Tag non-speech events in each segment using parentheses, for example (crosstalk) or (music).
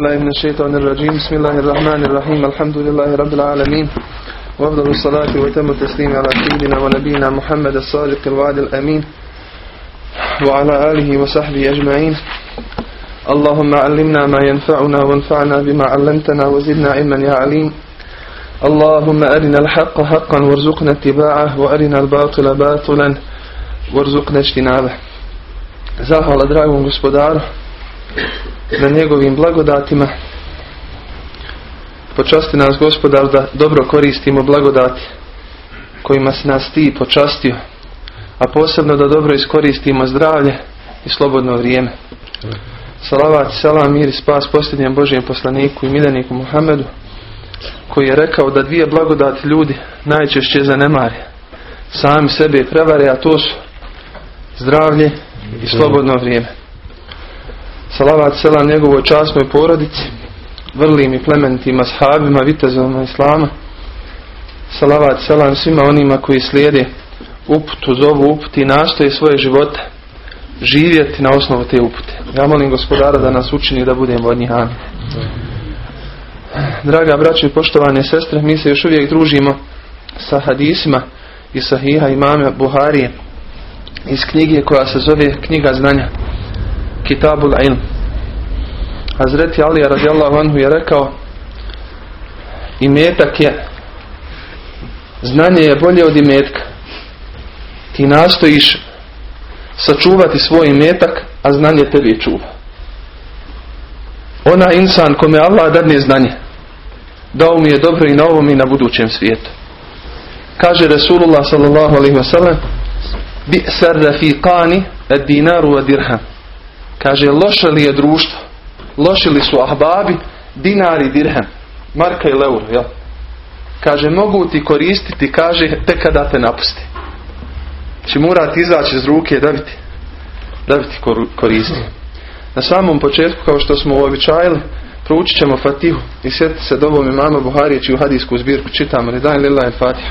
الله من الشيطان الرجيم. بسم الله الرحمن الرحيم. الحمد لله رب العالمين. وأفضل الصلاة وتم التسليم على سيدنا ونبينا محمد الصادق الوعد الأمين وعلى آله وصحبه أجمعين. اللهم علمنا ما ينفعنا وانفعنا بما علمتنا وزدنا علما يا عليم. اللهم أرنا الحق حقا وارزقنا اتباعه وأرنا الباطل باطلا وارزقنا اجتنابه. Zahvala dragom gospodaru. Na njegovim blagodatima. Počasti nas gospodar da dobro koristimo blagodati kojima si nas ti počastio, a posebno da dobro iskoristimo zdravlje i slobodno vrijeme. Salavat, salam, mir i spas posljednjem Božijem poslaniku i miljeniku Muhammedu koji je rekao da dvije blagodati ljudi najčešće zanemare. Sami sebe prevare, a to su zdravlje i slobodno vrijeme. Salavat selam njegovoj časnoj porodici, vrlim i plementima sahabima, vitezovima Islama. Salavat selam svima onima koji slijede uputu, zovu uput i nastoje svoje živote živjeti na osnovu te upute. Ja molim gospodara da nas učini da budemo od njih. Draga braćo i poštovane sestre, mi se još uvijek družimo sa hadisima i sahiha imame Buharije iz knjige koja se zove Knjiga znanja. Kitabul Ilm. Hazreti Ali radijallahu anhu je rekao imetak je znanje je bolje od imetka. Ti nastojiš sačuvati svoj imetak, a znanje tebi čuva. Ona insan kome Allah dadne znanje, dao mi je dobro i na ovom i na budućem svijetu. Kaže Resulullah sallallahu alaihi wasallam bi sar rafiqani ad dinaru wa dirham. Kaže loše li je društvo? Loši li su ahbabi? Dinar i dirham. Marka i leur, ja. Kaže mogu ti koristiti, kaže tek kada te napusti. Či morati izaći iz ruke da bi ti, da bi ti koristi. Na samom početku, kao što smo uobičajili, proučit ćemo Fatihu i sjetiti se dobom imama Buharije, čiju hadijsku zbirku čitamo. Ridan lillahi Fatiha.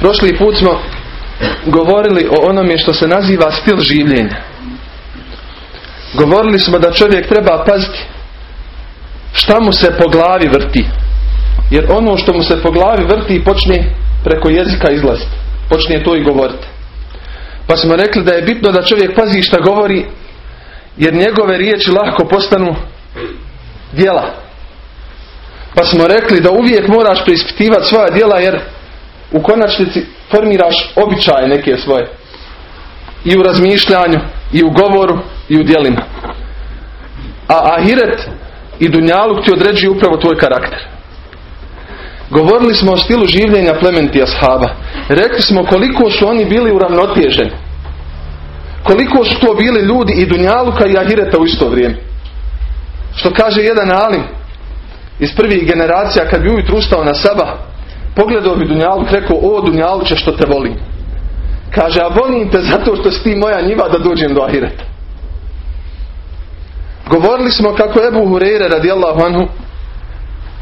Prošli put smo govorili o onome što se naziva stil življenja. Govorili smo da čovjek treba paziti šta mu se po glavi vrti. Jer ono što mu se po glavi vrti počne preko jezika izlaziti. Počne to i govoriti. Pa smo rekli da je bitno da čovjek pazi šta govori jer njegove riječi lahko postanu djela. Pa smo rekli da uvijek moraš preispitivati svoja djela jer u konačnici formiraš običaje neke svoje. I u razmišljanju, i u govoru, i u djelima. A ahiret i dunjaluk ti određuju upravo tvoj karakter. Govorili smo o stilu življenja plementi ashaba. Rekli smo koliko su oni bili uravnoteženi. Koliko su to bili ljudi i dunjaluka i ahireta u isto vrijeme. Što kaže jedan alim iz prvih generacija kad bi ujutru ustao na sabah pogledao bi Dunjaluk, rekao, o Dunjaluče što te volim. Kaže, a volim te zato što si ti moja njiva da dođem do Ahireta. Govorili smo kako Ebu Hureyre radijallahu anhu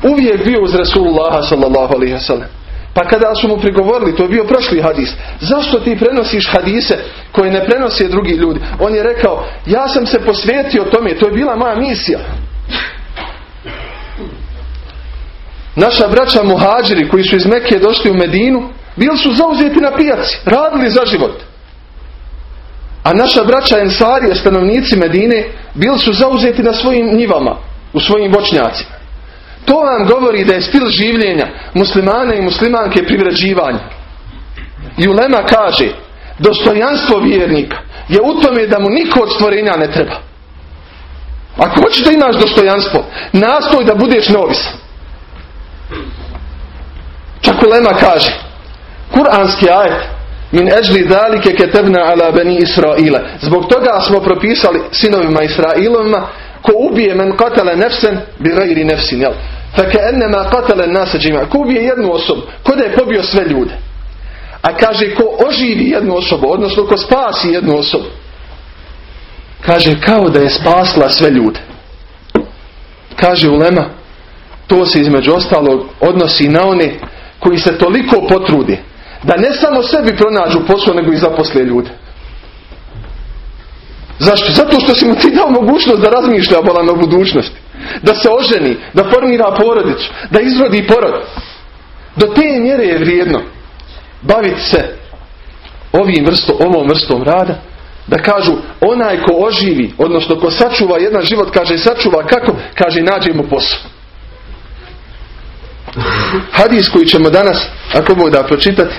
uvijek bio uz Rasulullaha sallallahu alaihi wasallam. Pa kada su mu prigovorili, to je bio prošli hadis, zašto ti prenosiš hadise koje ne prenose drugi ljudi? On je rekao, ja sam se posvetio tome, to je bila moja misija. Naša braća muhađiri koji su iz Mekke došli u Medinu, bili su zauzeti na pijaci, radili za život. A naša braća Ensarije, stanovnici Medine, bili su zauzeti na svojim njivama, u svojim voćnjacima. To vam govori da je stil življenja muslimana i muslimanke privređivanja. I Ulema kaže, dostojanstvo vjernika je u tome da mu niko od stvorenja ne treba. Ako hoćeš da imaš dostojanstvo, nastoj da budeš neovisan. Čak Ulema kaže, kuranski ajet, min eđli dalike ketebna ala bani Israila. Zbog toga smo propisali sinovima Israilovima, ko ubije men katale nefsen bi gajri nefsin, jel? Ennema katale nasađima. Ko ubije jednu osobu, ko da je pobio sve ljude. A kaže, ko oživi jednu osobu, odnosno ko spasi jednu osobu, kaže, kao da je spasla sve ljude. Kaže Ulema, to se između ostalog odnosi na one koji se toliko potrudi da ne samo sebi pronađu posao nego i zaposle ljude. Zašto? Zato što si mu ti dao mogućnost da razmišlja o budućnosti. Da se oženi, da formira porodicu, da izrodi porod. Do te mjere je vrijedno baviti se ovim vrstom, ovom vrstom rada. Da kažu onaj ko oživi, odnosno ko sačuva jedan život, kaže sačuva kako? Kaže nađemo posao. Hadis koji ćemo danas, ako Bog da pročitati,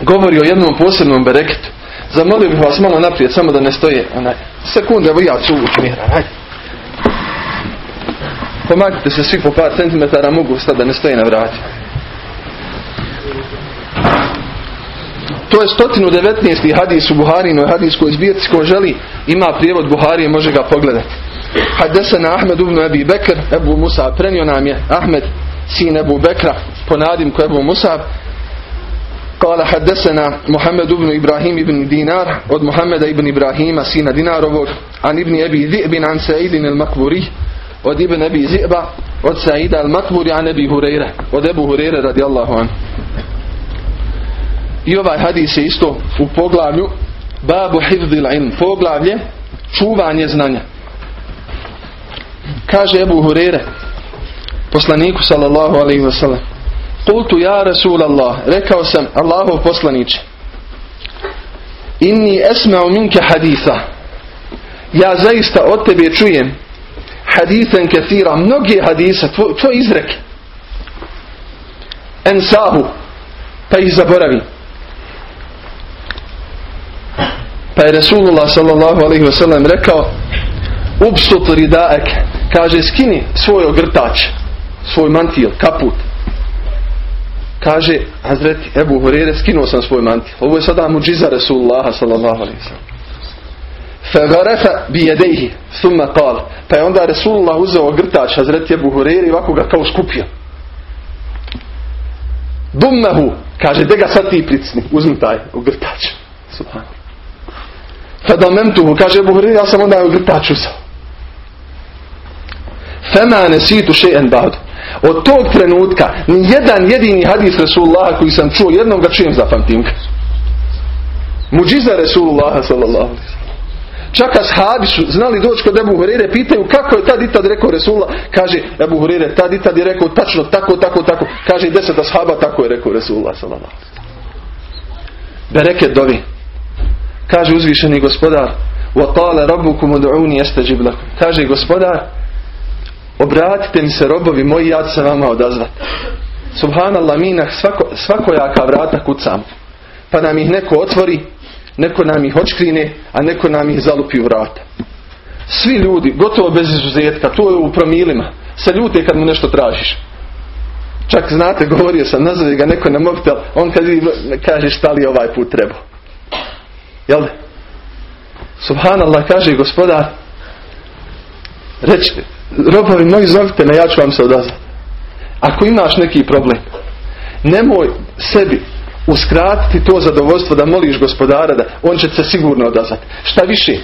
govori o jednom posebnom bereketu. Zamolio bih vas malo naprijed, samo da ne stoje onaj. Sekunde, evo ja ću uvući. Pomakite se svi po par centimetara, mogu stati da ne stoje na vrati. To je 119. hadis u Buharinoj hadijskoj zbirci ko želi ima prijevod Buharije može ga pogledati. Hadesena Ahmed ibn Abi Bekr Ebu Musa prenio nam je Ahmed sin Ebu Bekra po nadim ko Ebu Musa قال حدثنا محمد بن إبراهيم بن دينار od Muhammeda ibn Ibrahima sina Dinarovog an ibn Abi Zi'bin an Sa'idin al-Makburi od ibn Abi Zi'ba od Sa'ida al-Makburi an Abi Hureyre od Ebu Hureyre radijallahu an i ovaj hadis je isto u poglavlju babu hifdil ilm poglavlje čuvanje znanja kaže Ebu Hureyre poslaniku sallallahu alaihi wa sallam. Kultu ja Rasulallah, rekao sam Allahov poslaniče, inni esma'u minke haditha, ja zaista od tebe čujem hadithan kathira, mnoge hadisa, tvoj, tvoj izrek, ensahu, pa ih zaboravi. Pa je Rasulullah sallallahu alaihi wa sallam rekao, ubsut ridaek, kaže skini svoj ogrtač, svoj mantil, kaput, kaže Hazreti Ebu Hurere skinuo sam svoj mantil. Ovo je sada muđiza Resulullaha sallallahu alaihi sallam. Bi jedejhi thumma qal. Pa je onda Resulullah uzeo grtač Hazreti Ebu Hurere i ovako ga kao skupio. Dumnahu. Kaže, de ga sad ti pricni. Uzmi taj ogrtač. Subhanu. Fadamemtuhu. Kaže Ebu Hurere, ja sam onda ogrtač uzeo. Fema nesitu še'en ba'du. Od tog trenutka ni jedan jedini hadis Resulullaha koji sam čuo, jednom ga čujem zapamtim ga. Muđiza Resulullaha sallallahu Čak ashabi su znali doći kod Ebu Hurire, pitaju kako je tad i tad rekao Resulullah. Kaže Ebu Hurire, tad i tad je rekao tačno tako, tako, tako. Kaže deset ashaba, tako je rekao Resulullah sallallahu Bereket dovi. Kaže uzvišeni gospodar, وَقَالَ رَبُّكُمُ دُعُونِ يَسْتَجِبْ لَكُمْ Kaže gospodar, obratite mi se robovi moji, ja ću se vama odazvati. Subhanallah, mi na svako, svakojaka vrata kucam. Pa nam ih neko otvori, neko nam ih očkrine, a neko nam ih zalupi u vrata. Svi ljudi, gotovo bez izuzetka, to je u promilima, se ljute kad mu nešto tražiš. Čak znate, govorio sam, nazove ga neko na mobitel, on kad kaže šta li ovaj put treba. Jel? Subhanallah, kaže gospodar, reći, robovi moji zovite me, ja ću vam se odazvati. Ako imaš neki problem, nemoj sebi uskratiti to zadovoljstvo da moliš gospodara da on će se sigurno odazvati. Šta više,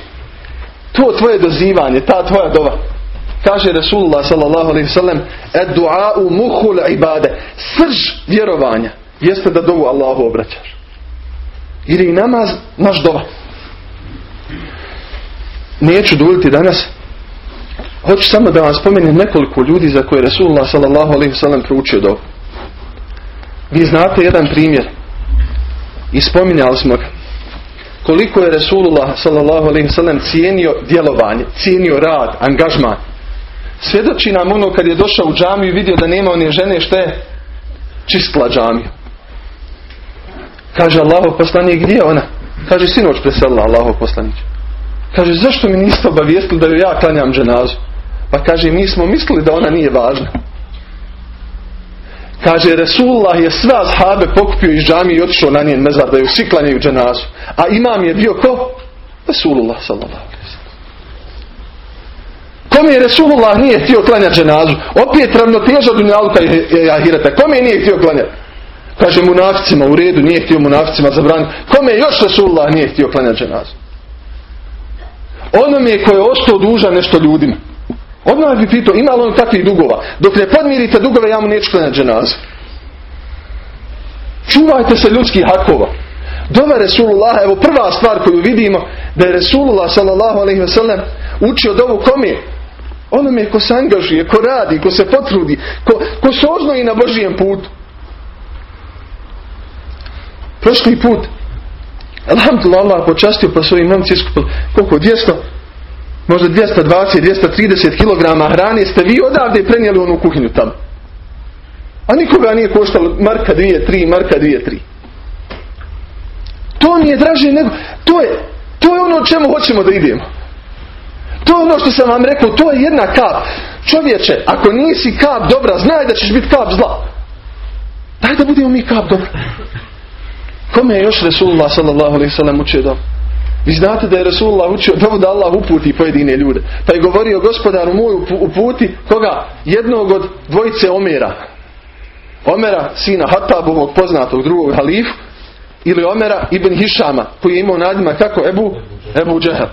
to tvoje dozivanje, ta tvoja dova, kaže Rasulullah sallallahu alaihi sallam, ed du'a'u muhul ibade, srž vjerovanja, jeste da dovu Allahu obraćaš. Ili namaz, naš dova. Neću duljiti danas, Hoću samo da vam spomenem nekoliko ljudi za koje Resulullah sallallahu alaihi sallam proučio do. Vi znate jedan primjer. I spominjali smo ga. Koliko je Resulullah sallam cijenio djelovanje, cijenio rad, angažman. Svjedoči nam ono kad je došao u džamiju i vidio da nema one žene što je čistila džamiju. Kaže Allaho poslanik, gdje je ona? Kaže, sinoć preselila Allaho poslanić. Kaže, zašto mi niste obavijestili da joj ja klanjam dženazu? Pa kaže, mi smo mislili da ona nije važna. Kaže, Resulullah je sve ashabe pokupio iz džami i otišao na njen mezar da ju svi klanjaju dženazu. A imam je bio ko? Resulullah sallallahu Kome je Resulullah nije htio klanjati dženazu? Opet ravnoteža dunjaluka i ahireta. Kome je nije htio klanjati? Kaže munaficima u redu, nije htio munaficima zabraniti. Kome je još Resulullah nije htio klanjati dženazu? Onome koje je ostao dužan nešto ljudima. Odmah bi pitao, ima li on takvih dugova? Dok ne podmirite dugove, ja mu neću klanjati dženazu. Čuvajte se ljudskih hakova. Dova Resulullah, evo prva stvar koju vidimo, da je Resulullah sallallahu alaihi ve sellem učio dovu kome? Onome ko se angažuje, ko radi, ko se potrudi, ko, ko se oznoji na Božijem putu. Prošli put, Alhamdulillah, počastio pa svojim momci koliko, 200, možda 220, 230 kg hrane ste vi odavde prenijeli onu kuhinju tamo. A nikoga nije koštalo marka 2, 3, marka 2, 3. To mi je draže nego, to je, to je ono čemu hoćemo da idemo. To je ono što sam vam rekao, to je jedna kap. Čovječe, ako nisi kap dobra, znaj da ćeš biti kap zla. Daj da budemo mi kap dobra. Kome je još Resulullah sallallahu alaihi sallam učio dobro? Vi znate da je Resulullah učio da Allah uputi pojedine ljude. Pa je govorio gospodaru moj uputi koga? Jednog od dvojice Omera. Omera, sina Hatabovog poznatog drugog halifu ili Omera ibn Hišama koji je imao nadima kako Ebu, Ebu Džehar.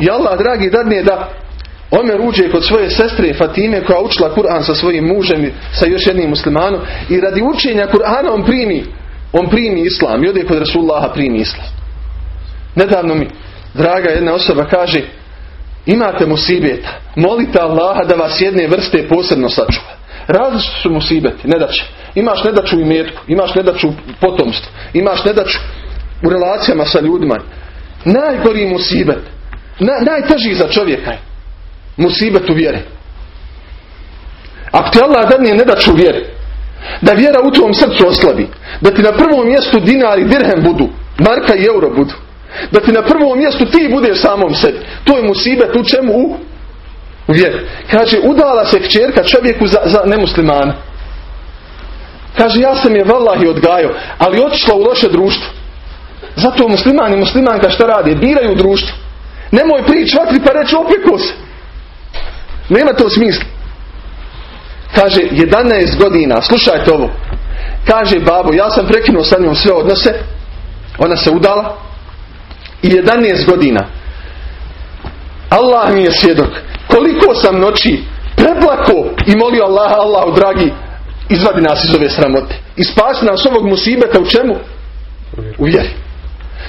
I Allah dragi dadne da Omer uđe kod svoje sestre Fatime koja učila Kur'an sa svojim mužem sa još jednim muslimanom i radi učenja Kur'ana on primi on primi islam i ode kod Rasulullaha primi islam. Nedavno mi draga jedna osoba kaže imate musibeta, molite Allaha da vas jedne vrste posebno sačuva. Različite su musibeti, ne da će. Imaš nedaću u metku, imaš nedaću u potomstvu, imaš nedaću u relacijama sa ljudima. Najgori musibet, na, najteži za čovjeka je musibet u vjeri. Ako ti Allah dadne nedaću u vjeri, da vjera u tvom srcu oslabi, da ti na prvom mjestu dinar i dirhem budu, marka i euro budu, da ti na prvom mjestu ti budeš samom sebi. To je musibet u čemu? U, u vjeri. Kaže, udala se kćerka čovjeku za, za nemuslimana. Kaže, ja sam je vallahi odgajao, ali otišla u loše društvo. Zato musliman i muslimanka šta radi? Biraju u društvu. Nemoj prići vatri pa reći opeko se. Nema to smisla. Kaže, 11 godina, slušajte ovo. Kaže babo, ja sam prekinuo sa njom sve odnose. Ona se udala. I 11 godina. Allah mi je svjedok. Koliko sam noći preplako i molio Allaha, Allahu dragi, izvadi nas iz ove sramote. I nas ovog musibeta u čemu? U vjeri.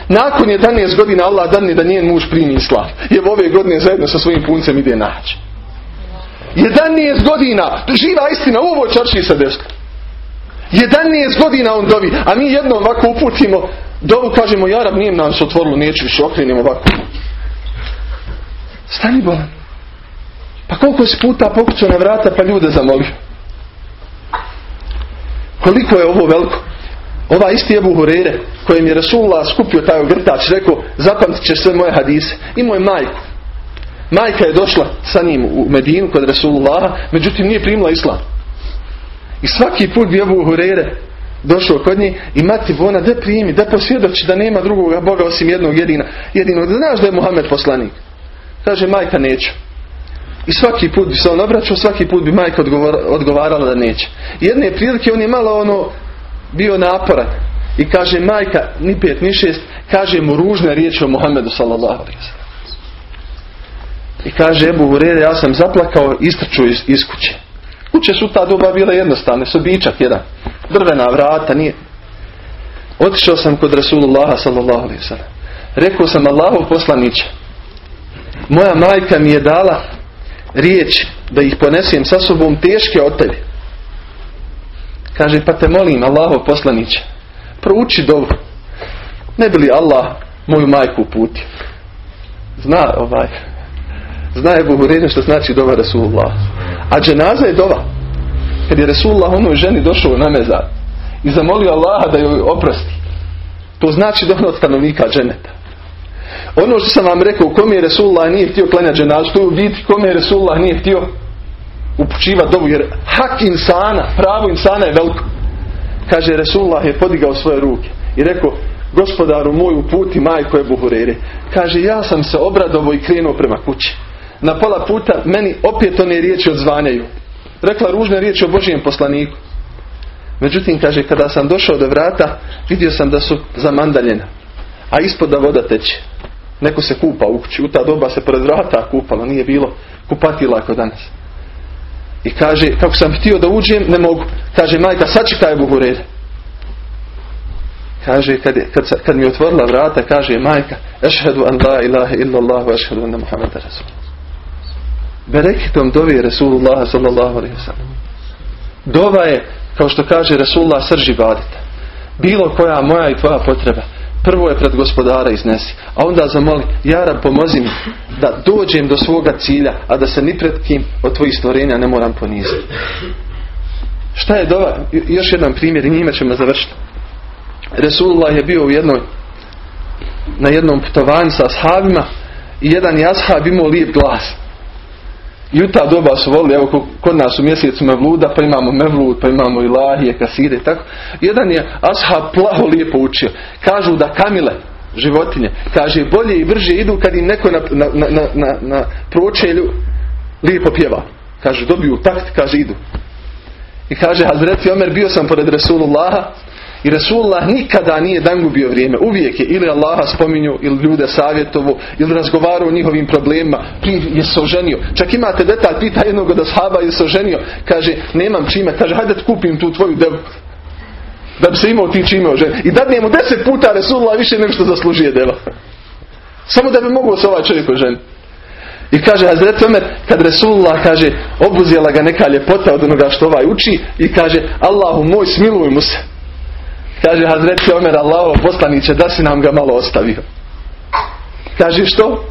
Nakon 11 godina Allah dani da njen muž primi islam. I ove godine zajedno sa svojim puncem ide naći. 11 godina, živa istina, u ovoj čarši se desilo. 11 godina on dovi, a mi jednom ovako uputimo, dovu kažemo, Jarab nije nam se otvorilo, neću više, okrenimo ovako. Stani bolan. Pa koliko si puta pokućao na vrata pa ljude zamolio. Koliko je ovo veliko? Ova isti Ebu Hurere, kojem je Rasulullah skupio taj ogrtač, rekao, zapamtit ćeš sve moje hadise. Imao je majku. Majka je došla sa njim u Medinu kod Rasulullaha, međutim nije primila islam. I svaki put bi Ebu Hurere došao kod nje i mati ona da primi, da posvjedoči da nema drugoga Boga osim jednog jedina, jedinog. Da znaš da je Muhammed poslanik. Kaže majka neću. I svaki put bi se on obraćao, svaki put bi majka odgovarala da neće. Jedne prilike on je malo ono bio naporan. I kaže majka, ni pet, ni šest, kaže mu ružne riječi o Muhammedu sallallahu I kaže Ebu Hurere, ja sam zaplakao, istrču iz, iz kuće. Kuće su ta doba bile jednostavne, sobičak jedan. Drvena vrata, nije. Otišao sam kod Rasulullaha sallallahu alaihi sallam. Rekao sam Allahov poslaniće. Moja majka mi je dala riječ da ih ponesem sa sobom teške od tebi. Kaže, pa te molim, Allahov poslaniće, prouči dobro. Ne bi li Allah moju majku uputio? Zna ovaj, zna je Buhurine što znači dova Rasulullah. A dženaza je dova. Kad je Rasulullah onoj ženi došao na mezar i zamolio Allaha da joj oprosti. To znači da od stanovnika dženeta. Ono što sam vam rekao, kome je Resulullah nije htio klanjati dženazu, to je u biti kome je Resulullah nije htio upućivati dovu, jer hak insana, pravo insana je veliko. Kaže, Resulullah je podigao svoje ruke i rekao, gospodaru moj puti majko je Buhurere. Kaže, ja sam se obradovo i krenuo prema kući. Na pola puta meni opet one riječi odzvanjaju. Rekla ružne riječi o Božijem poslaniku. Međutim, kaže, kada sam došao do vrata, vidio sam da su zamandaljena. A ispod da voda teče. Neko se kupa u kući. U ta doba se pred vrata kupalo. Nije bilo kupatila ako danas. I kaže, kako sam htio da uđem, ne mogu. Kaže, majka, sačekaj Buhurer. kaže, kad, kad, kad mi otvorila vrata, kaže majka, ešhedu an la ilaha illallah, ešhedu anna Muhammed Rasul. Berekitom dovi Rasulullah sallallahu alaihi sallam. Dova je, kao što kaže Rasulullah, srži badita. Bilo koja moja i tvoja potreba. Prvo je pred gospodara iznesi. A onda zamoli, Jara pomozi mi da dođem do svoga cilja, a da se ni pred kim od tvojih stvorenja ne moram poniziti. Šta je dova? Još jedan primjer i njime ćemo završiti. Resulullah je bio u jednoj na jednom putovanju sa ashabima i jedan je ashab imao lijep glas. I u ta doba su volili, evo kod nas u mjesecu Mevluda, pa imamo Mevlud, pa imamo Ilahije, Kasire tako. Jedan je ashab plaho lijepo učio. Kažu da kamile, životinje, kaže bolje i brže idu kad im neko na, na, na, na, na pročelju lijepo pjeva. Kaže dobiju takt, kaže idu. I kaže Hazreti Omer bio sam pored Resulullaha i Resulullah nikada nije dan gubio vrijeme. Uvijek je ili Allaha spominju, ili ljude savjetovo, ili razgovarao o njihovim problemima. Je se oženio. Čak imate detalj, pita jednog od ashaba je se oženio. Kaže, nemam čime. Kaže, hajde kupim tu tvoju devu. Da bi se imao ti čime oženio. I dadne mu deset puta Resulullah više nego što zaslužuje deva. (laughs) Samo da bi mogao se ovaj čovjek oženiti. I kaže Hazret Omer, kad Resulullah kaže, obuzela ga neka ljepota od onoga što ovaj uči i kaže, Allahu moj, smiluj mu se. Kaže Hazreti Omer Allaho poslaniće da si nam ga malo ostavio. Kaže što?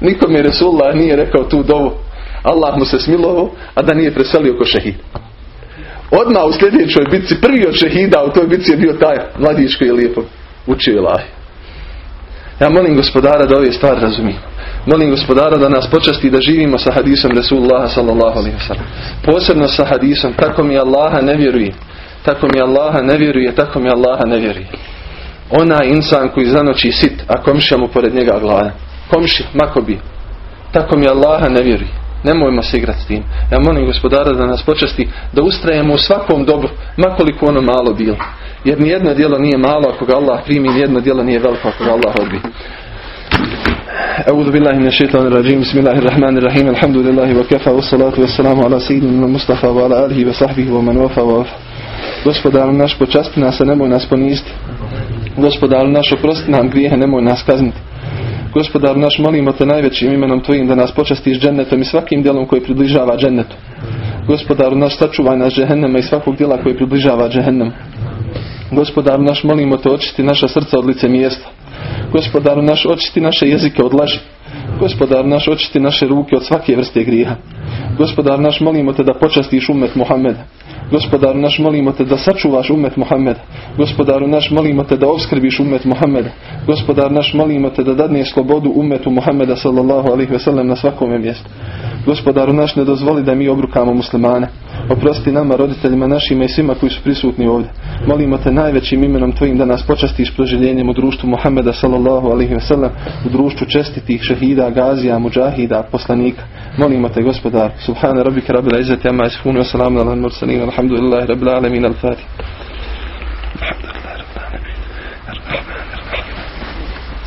Nikom je Resulullah nije rekao tu dovu. Allah mu se smilovao, a da nije preselio ko šehid. Odmah u sljedećoj bitci, prvi od šehida u toj bitci je bio taj mladić koji je lijepo učio ilahi. Ja molim gospodara da ove stvari razumijemo. Molim gospodara da nas počasti da živimo sa hadisom Resulullah sallallahu alaihi. Posebno sa hadisom, tako mi Allaha ne vjeruje tako mi Allaha ne vjeruje, tako mi Allaha ne vjeruje. Ona insan koji zanoći sit, a komšija mu pored njega gladan. Komši, mako bi. Tako mi Allaha ne vjeruje. Nemojmo se igrati s tim. Ja molim gospodara da nas počasti da ustrajemo u svakom dobru, makoliko ono malo bilo. Jer nijedno djelo nije malo ako ga Allah primi, nijedno djelo nije veliko ako ga Allah odbi. أعوذ بالله من الشيطان الرجيم بسم الله الرحمن الرحيم الحمد لله وكفى والصلاة والسلام على سيدنا المصطفى وعلى آله وصحبه ومن وفى ووفى Gospodaru naš počasti nas, a nemoj nas poniziti. Gospodaru naš oprosti nam grijehe, nemoj nas kazniti. Gospodaru naš molimo te najvećim imenom Tvojim da nas počastiš džennetom i svakim djelom koji približava džennetu. Gospodaru naš sačuvaj nas džehennema i svakog djela koji približava džehennem. Gospodaru naš molimo te očisti naša srca od lice mjesta. Gospodaru naš očisti naše jezike od laži. Gospodar naš očisti naše ruke od svake vrste grijeha. Gospodar naš molimo te da počastiš umet Muhammeda. Gospodaru naš molimo te da sačuvaš umet Muhammeda. Gospodaru naš molimo te da obskrbiš umet Muhammeda. Gospodar naš molimo te da dadneš slobodu umetu Muhammeda sallallahu alaihi sellem na svakome mjestu. Gospodaru naš ne dozvoli da mi obrukamo muslimane. Oprosti nama, roditeljima našima i svima koji su prisutni ovdje. Molimo te najvećim imenom Tvojim da nas počastiš proživljenjem u društvu Muhammeda sallallahu alaihi sellem, u društvu čestitih šehida, gazija, muđahida, poslanika. Molimo te gospodar. Subhana rabbika rabbil izzati amma yasifun wa salamun ala al-mursalin. Alhamdulillahi rabbil alamin. Al-Fatih.